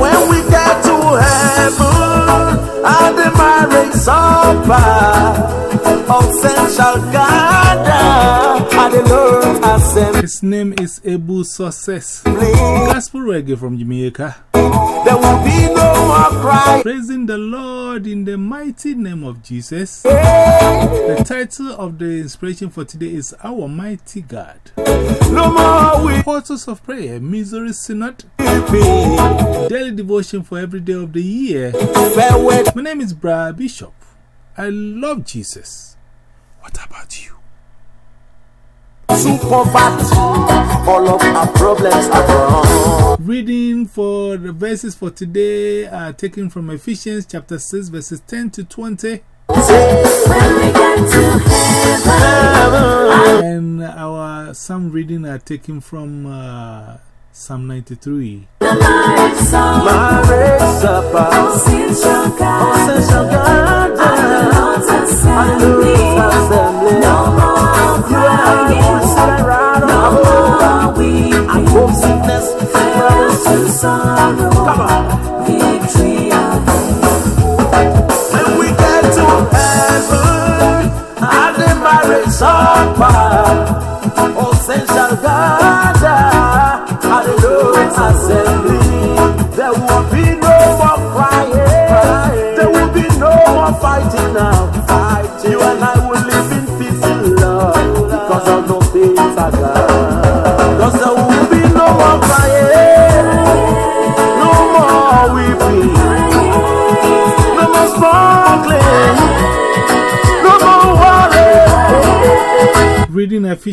When we get to heaven and the marriage supper, all saints shall gather and the Lord. His name is Ebu Success. Gospel reggae from Jamaica. There will be no more crying. Praising the Lord in the mighty name of Jesus. The title of the inspiration for today is Our Mighty God. No more weeping. Portals of Prayer, Missouri Synod, daily devotion for every day of the year. My name is Bra Bishop. I love Jesus. What about you? to poverty. All of our problems are gone. Reading for the verses for today are taken from Ephesians chapter 6, verses 10 to 20. And our Psalm reading are taken from uh, Psalm 93. Marriage supper.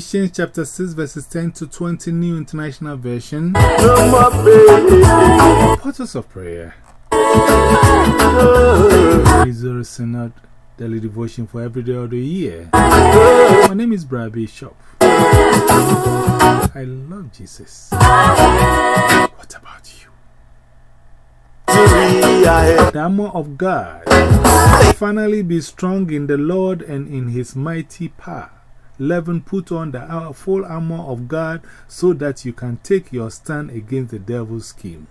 Ephesians chapter 6, verses 10 to 20, New International Version. Portals of Prayer. Missouri Synod daily devotion for every day of the year. My name is Bra Bishop. I love Jesus. What about you? The armor of God. Finally be strong in the Lord and in his mighty power. 11. Put on the full armor of God so that you can take your stand against the devil's scheme.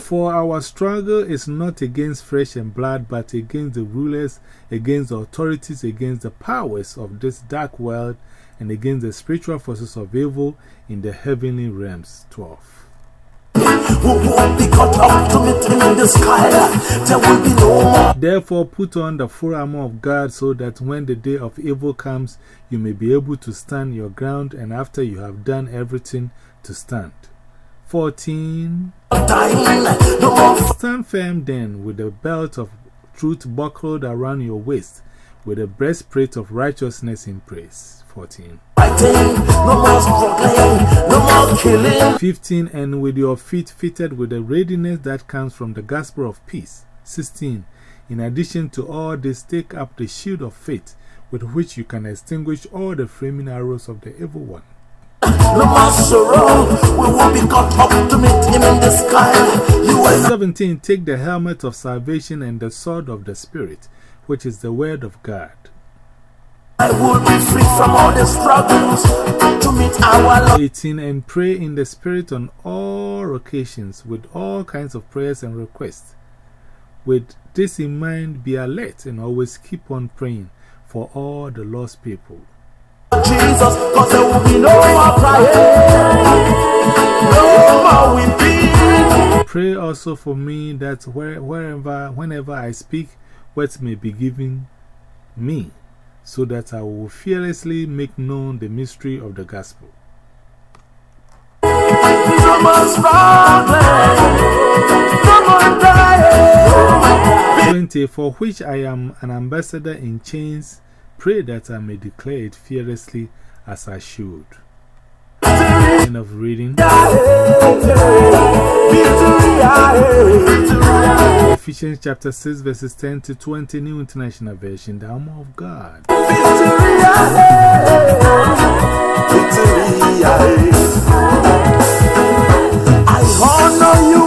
For our struggle is not against flesh and blood, but against the rulers, against the authorities, against the powers of this dark world, and against the spiritual forces of evil in the heavenly realms. 12. Who won't be to meet him in the sky? There will be no more. Therefore, put on the full armor of God so that when the day of evil comes, you may be able to stand your ground, and after you have done everything, to stand. 14. Dying, no more Stand firm then with the belt of truth buckled around your waist, with the breastplate of righteousness in praise. 14. Fighting, no more struggling, no more killing. 15. And with your feet fitted with the readiness that comes from the gospel of peace. 16. In addition to all this, take up the shield of faith with which you can extinguish all the flaming arrows of the evil one. No more sorrow, we will be caught up to meet him in the sky. You and 17. Take the helmet of salvation and the sword of the Spirit, which is the word of God. I will be free from all the struggles to meet our Lord. 18. And pray in the Spirit on all occasions with all kinds of prayers and requests. With this in mind, be alert and always keep on praying for all the lost people. Jesus, cause there will be no more crying, no more weeping. Pray also for me that where, wherever, whenever I speak, words may be given me, so that I will fearlessly make known the mystery of the gospel. 20. For which I am an ambassador in chains, pray that I may declare it fearlessly as I should. End of reading. Ephesians chapter 6, verses 10 to 20, New International Version, the armor of God. I honor you,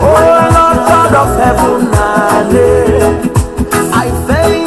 oh Lord God of heaven and. I thank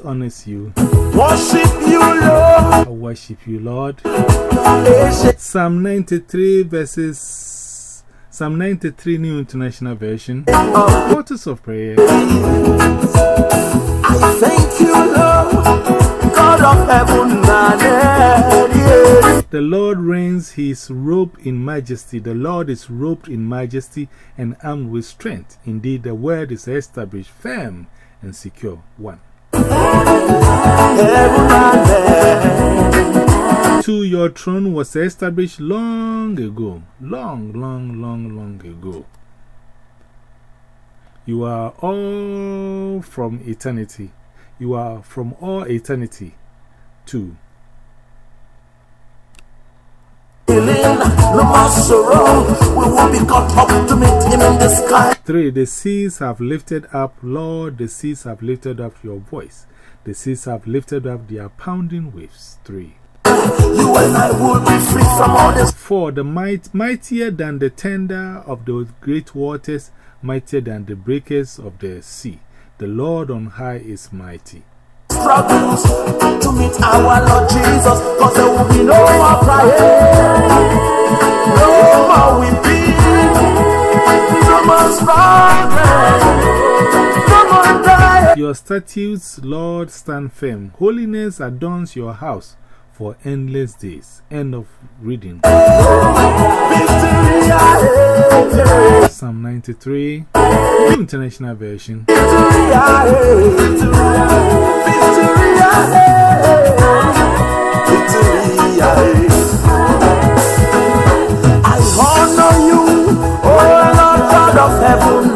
honors you. Worship you, Lord. I worship you, Lord. Psalm 93 verses Psalm 93 New International Version. of Waters of Prayer. I thank you, Lord, God of heaven and earth. Yeah. The Lord reigns, he is robed in majesty. The Lord is robed in majesty and armed with strength. Indeed, the word is established firm and secure. 1. 2. Your throne was established long ago. Long, long, long, long ago. You are all from eternity. You are from all eternity. 2. Healing, no more sorrow. We will be caught up to meet him in the sky. 3. The seas have lifted up, Lord, the seas have lifted up your voice. The seas have lifted up their pounding waves. 3. You and I will be free from all this. 4. The might, mightier than the tender of the great waters, mightier than the breakers of the sea. The Lord on high is mighty. struggles to meet our Lord Jesus. Cause there will be no more crying, no more weeping, no more struggling, no more dying. Your statutes, Lord, stand firm. Holiness adorns your house for endless days. End of reading. Psalm 93, International Version. I honor you, oh Lord God of heaven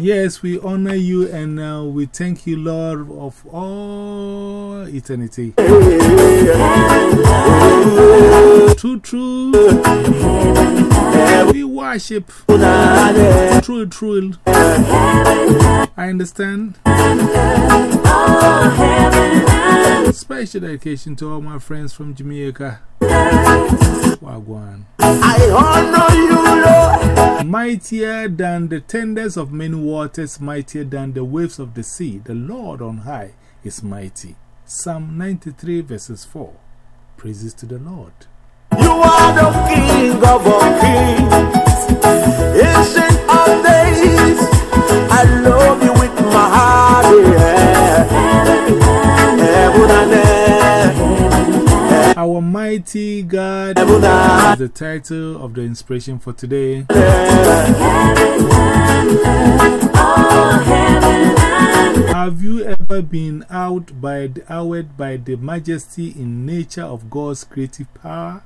Yes, we honor you and uh, we thank you, Lord, of all eternity. True, true. We worship. True, true. I understand. Special dedication to all my friends from Jamaica. Wagwan. I honor you, Lord. Mightier than the tenders of many waters, mightier than the waves of the sea, the Lord on high is mighty. Psalm 93, verses 4. Praises to the Lord. You are the King of all kings, ancient of days. I love you with my heart, yeah. Mighty God is the title of the inspiration for today. Have you ever been out by the, awed by the majesty in nature of God's creative power?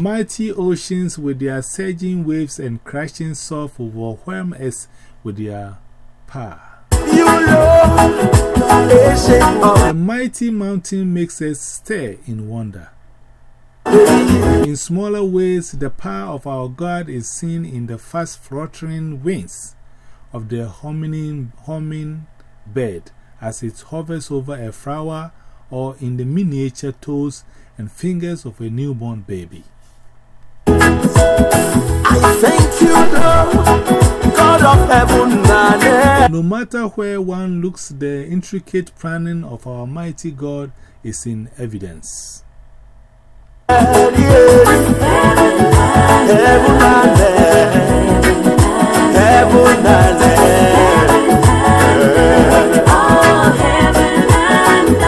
Mighty oceans with their surging waves and crashing surf overwhelm us with their power. You, Lord. Ancient of A mighty mountain makes us stare in wonder. In smaller ways, the power of our God is seen in the fast fluttering wings of the humming, humming bird as it hovers over a flower or in the miniature toes and fingers of a newborn baby. I thank you, Lord. God of heaven. No matter where one looks, the intricate planning of our mighty God is in evidence. Heaven and earth. Heaven and earth.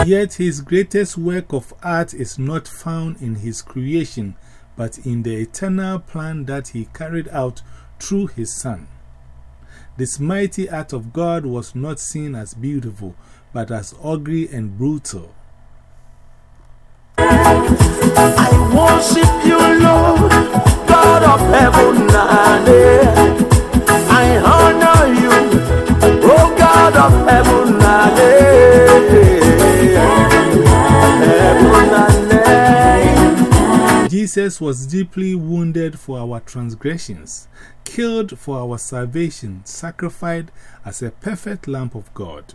Yet his greatest work of art is not found in his creation, but in the eternal plan that he carried out through his Son. This mighty act of God was not seen as beautiful, but as ugly and brutal. I worship you, Lord, God of heaven and earth. Jesus was deeply wounded for our transgressions, killed for our salvation, sacrificed as a perfect Lamb of God.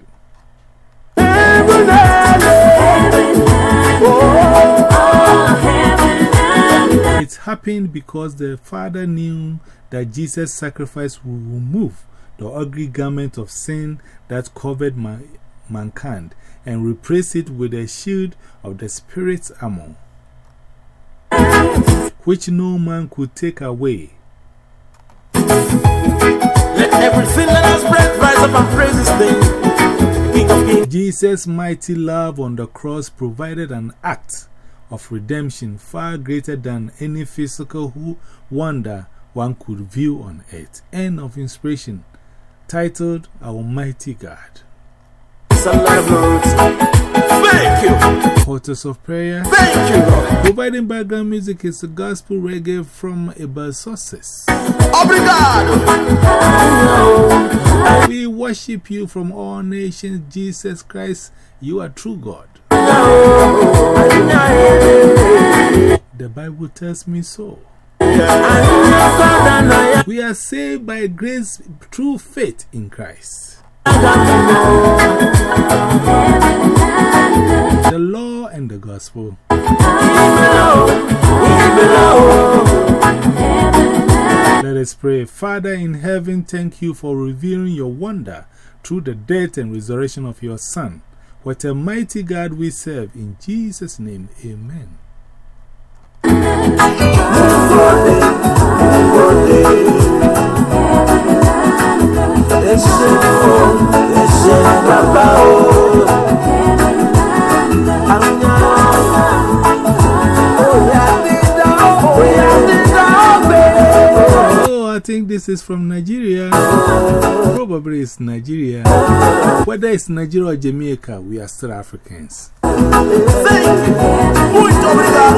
It happened because the Father knew that Jesus' sacrifice would remove the ugly garment of sin that covered mankind and replace it with a shield of the Spirit's armor, which no man could take away. Let that has breath rise up and praise his name. King of kings. Jesus' mighty love on the cross provided an act of redemption far greater than any physical wonder one could view on earth. End of inspiration. Titled Almighty God. Thank you. Portals of Prayer. Thank you, Lord. Providing background music is the gospel reggae from Able Sources. Obrigado. We worship you from all nations, Jesus Christ. You are true God. The Bible tells me so. We are saved by grace through faith in Christ. The law and the gospel. Let us pray. Father in heaven, thank you for revealing your wonder through the death and resurrection of your Son. What a mighty God we serve. In Jesus' name, amen. Oh, This is from Nigeria. Probably it's Nigeria. Whether it's Nigeria or Jamaica, we are still Africans.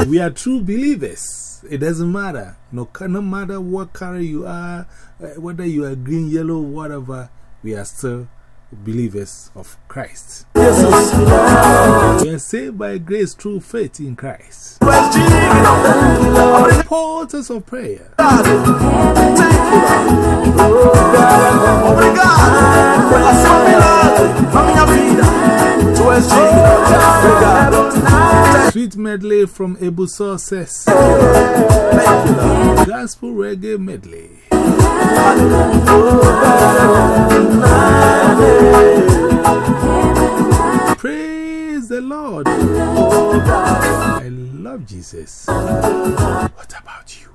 We are true believers. It doesn't matter. No, no matter what color you are, uh, whether you are green, yellow, whatever, we are still believers of Christ. We are saved by grace through faith in Christ. Portals of prayer. Sweet medley from Able Sources. Gospel reggae medley. Praise the Lord. I love Jesus. What about you?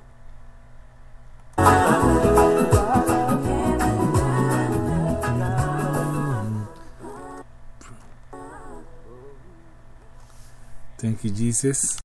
Thank you, Jesus.